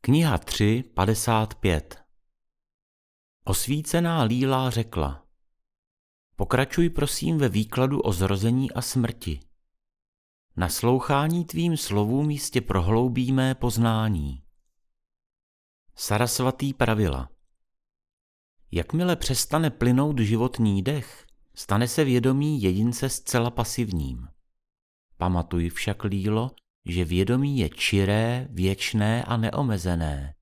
Kniha 3, 55 Osvícená Líla řekla Pokračuj prosím ve výkladu o zrození a smrti. Naslouchání tvým slovům jistě prohloubíme poznání. Sarasvatý pravila Jakmile přestane plynout životní dech, stane se vědomí jedince zcela pasivním. Pamatuj však, Lílo, že vědomí je čiré, věčné a neomezené.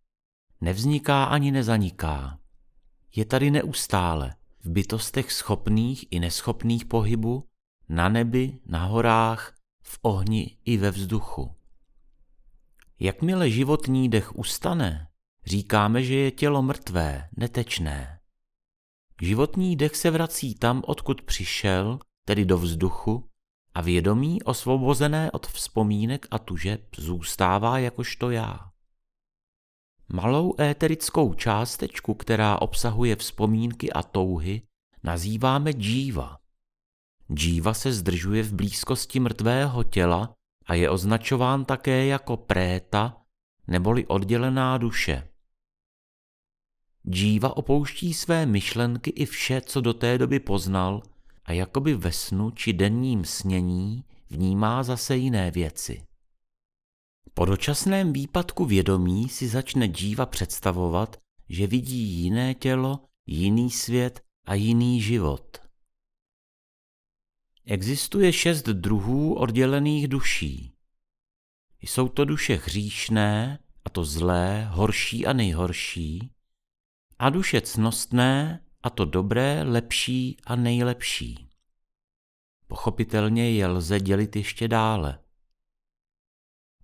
Nevzniká ani nezaniká. Je tady neustále, v bytostech schopných i neschopných pohybu, na nebi, na horách, v ohni i ve vzduchu. Jakmile životní dech ustane, říkáme, že je tělo mrtvé, netečné. Životní dech se vrací tam, odkud přišel, tedy do vzduchu, a vědomí osvobozené od vzpomínek a tužeb zůstává jakožto já. Malou éterickou částečku, která obsahuje vzpomínky a touhy, nazýváme džíva. Džíva se zdržuje v blízkosti mrtvého těla a je označován také jako préta neboli oddělená duše. Džíva opouští své myšlenky i vše, co do té doby poznal a jakoby ve snu či denním snění vnímá zase jiné věci. Po dočasném výpadku vědomí si začne díva představovat, že vidí jiné tělo, jiný svět a jiný život. Existuje šest druhů oddělených duší. Jsou to duše hříšné, a to zlé, horší a nejhorší, a duše cnostné, a to dobré, lepší a nejlepší. Pochopitelně je lze dělit ještě dále.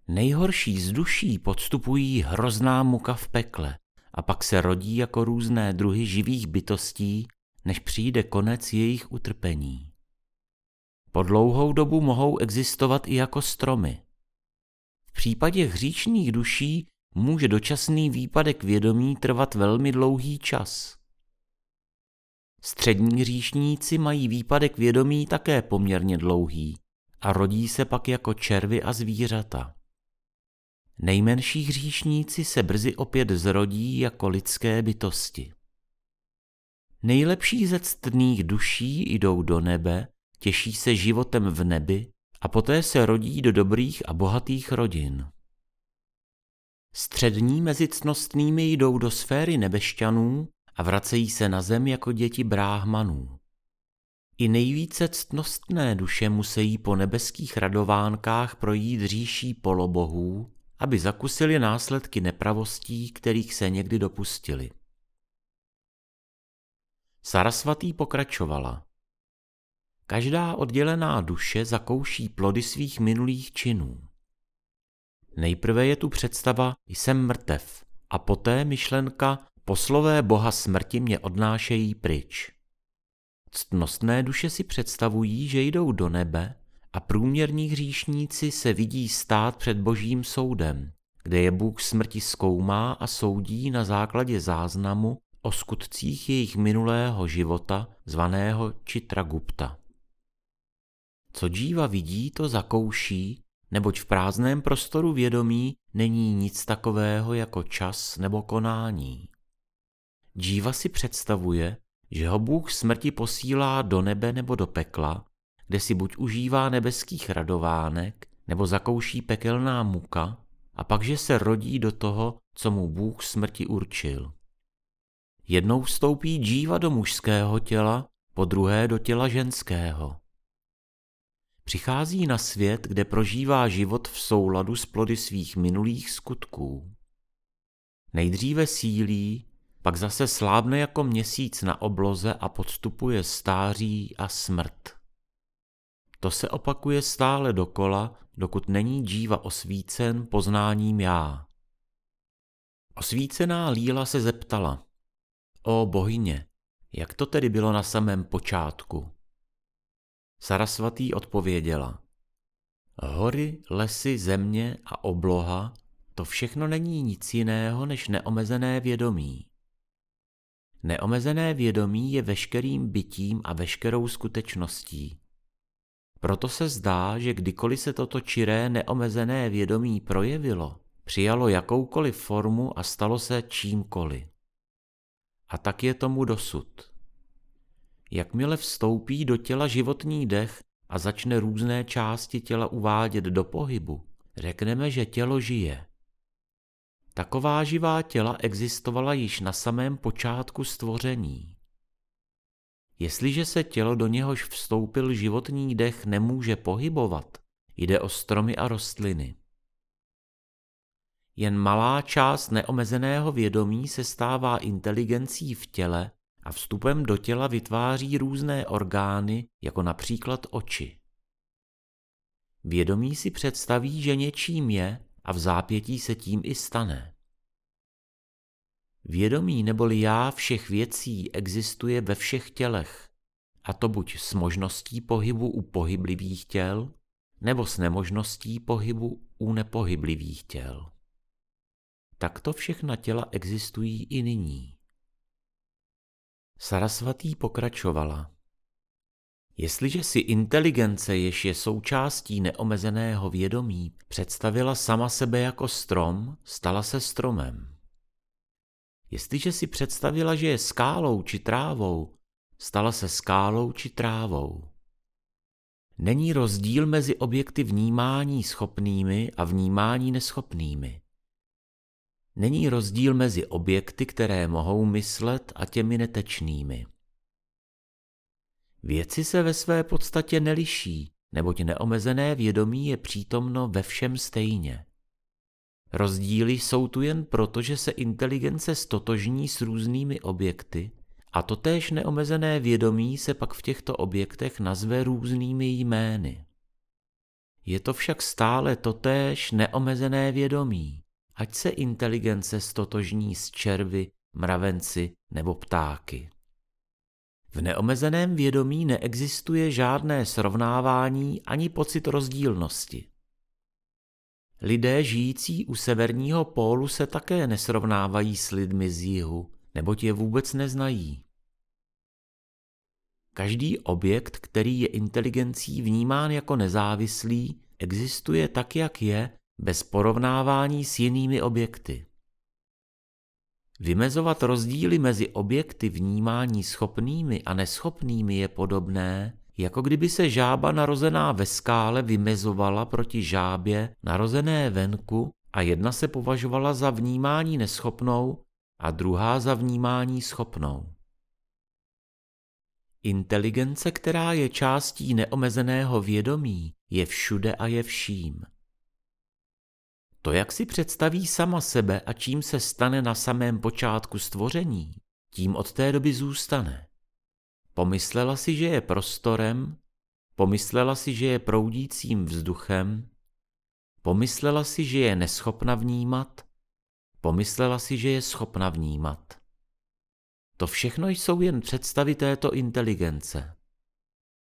Nejhorší z duší podstupují hrozná muka v pekle a pak se rodí jako různé druhy živých bytostí, než přijde konec jejich utrpení. Po dlouhou dobu mohou existovat i jako stromy. V případě hříšných duší může dočasný výpadek vědomí trvat velmi dlouhý čas. Střední hříšníci mají výpadek vědomí také poměrně dlouhý a rodí se pak jako červy a zvířata. Nejmenší hříšníci se brzy opět zrodí jako lidské bytosti. Nejlepší ze ctných duší jdou do nebe, těší se životem v nebi a poté se rodí do dobrých a bohatých rodin. Střední mezi cnostnými jdou do sféry nebešťanů a vracejí se na zem jako děti bráhmanů. I nejvíce ctnostné duše musí po nebeských radovánkách projít říší polobohů, aby zakusili následky nepravostí, kterých se někdy dopustili. Sarasvatý pokračovala. Každá oddělená duše zakouší plody svých minulých činů. Nejprve je tu představa jsem mrtev a poté myšlenka poslové boha smrti mě odnášejí pryč. Ctnostné duše si představují, že jdou do nebe a průměrní hříšníci se vidí stát před božím soudem, kde je Bůh smrti zkoumá a soudí na základě záznamu o skutcích jejich minulého života, zvaného Chitragupta. Co džíva vidí, to zakouší, neboť v prázdném prostoru vědomí není nic takového jako čas nebo konání. Džíva si představuje, že ho Bůh smrti posílá do nebe nebo do pekla, kde si buď užívá nebeských radovánek, nebo zakouší pekelná muka, a pakže se rodí do toho, co mu Bůh smrti určil. Jednou vstoupí džíva do mužského těla, po druhé do těla ženského. Přichází na svět, kde prožívá život v souladu s plody svých minulých skutků. Nejdříve sílí, pak zase slábne jako měsíc na obloze a podstupuje stáří a smrt. To se opakuje stále dokola, dokud není džíva osvícen poznáním já. Osvícená Líla se zeptala. O bohyně, jak to tedy bylo na samém počátku? Sarasvatý odpověděla. Hory, lesy, země a obloha, to všechno není nic jiného než neomezené vědomí. Neomezené vědomí je veškerým bytím a veškerou skutečností. Proto se zdá, že kdykoliv se toto čiré neomezené vědomí projevilo, přijalo jakoukoliv formu a stalo se čímkoliv. A tak je tomu dosud. Jakmile vstoupí do těla životní dech a začne různé části těla uvádět do pohybu, řekneme, že tělo žije. Taková živá těla existovala již na samém počátku stvoření. Jestliže se tělo, do něhož vstoupil životní dech, nemůže pohybovat, jde o stromy a rostliny. Jen malá část neomezeného vědomí se stává inteligencí v těle a vstupem do těla vytváří různé orgány, jako například oči. Vědomí si představí, že něčím je a v zápětí se tím i stane. Vědomí neboli já všech věcí existuje ve všech tělech, a to buď s možností pohybu u pohyblivých těl, nebo s nemožností pohybu u nepohyblivých těl. Takto všechna těla existují i nyní. Sarasvatý pokračovala. Jestliže si inteligence, jež je součástí neomezeného vědomí, představila sama sebe jako strom, stala se stromem. Jestliže si představila, že je skálou či trávou, stala se skálou či trávou. Není rozdíl mezi objekty vnímání schopnými a vnímání neschopnými. Není rozdíl mezi objekty, které mohou myslet a těmi netečnými. Věci se ve své podstatě neliší, neboť neomezené vědomí je přítomno ve všem stejně. Rozdíly jsou tu jen proto, že se inteligence stotožní s různými objekty a totéž neomezené vědomí se pak v těchto objektech nazve různými jmény. Je to však stále totéž neomezené vědomí, ať se inteligence stotožní s červy, mravenci nebo ptáky. V neomezeném vědomí neexistuje žádné srovnávání ani pocit rozdílnosti. Lidé žijící u severního pólu se také nesrovnávají s lidmi z jihu, neboť je vůbec neznají. Každý objekt, který je inteligencí vnímán jako nezávislý, existuje tak, jak je, bez porovnávání s jinými objekty. Vymezovat rozdíly mezi objekty vnímání schopnými a neschopnými je podobné, jako kdyby se žába narozená ve skále vymezovala proti žábě narozené venku a jedna se považovala za vnímání neschopnou a druhá za vnímání schopnou. Inteligence, která je částí neomezeného vědomí, je všude a je vším. To, jak si představí sama sebe a čím se stane na samém počátku stvoření, tím od té doby zůstane. Pomyslela si, že je prostorem, pomyslela si, že je proudícím vzduchem, pomyslela si, že je neschopna vnímat, pomyslela si, že je schopna vnímat. To všechno jsou jen představy této inteligence.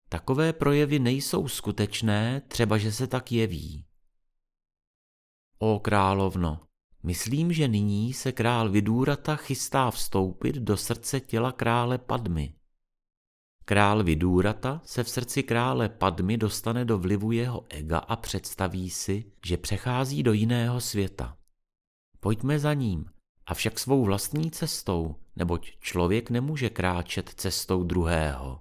Takové projevy nejsou skutečné, třeba že se tak jeví. O královno, myslím, že nyní se král Vidúrata chystá vstoupit do srdce těla krále Padmy. Král Vidúrata se v srdci krále Padmy dostane do vlivu jeho ega a představí si, že přechází do jiného světa. Pojďme za ním, avšak svou vlastní cestou, neboť člověk nemůže kráčet cestou druhého.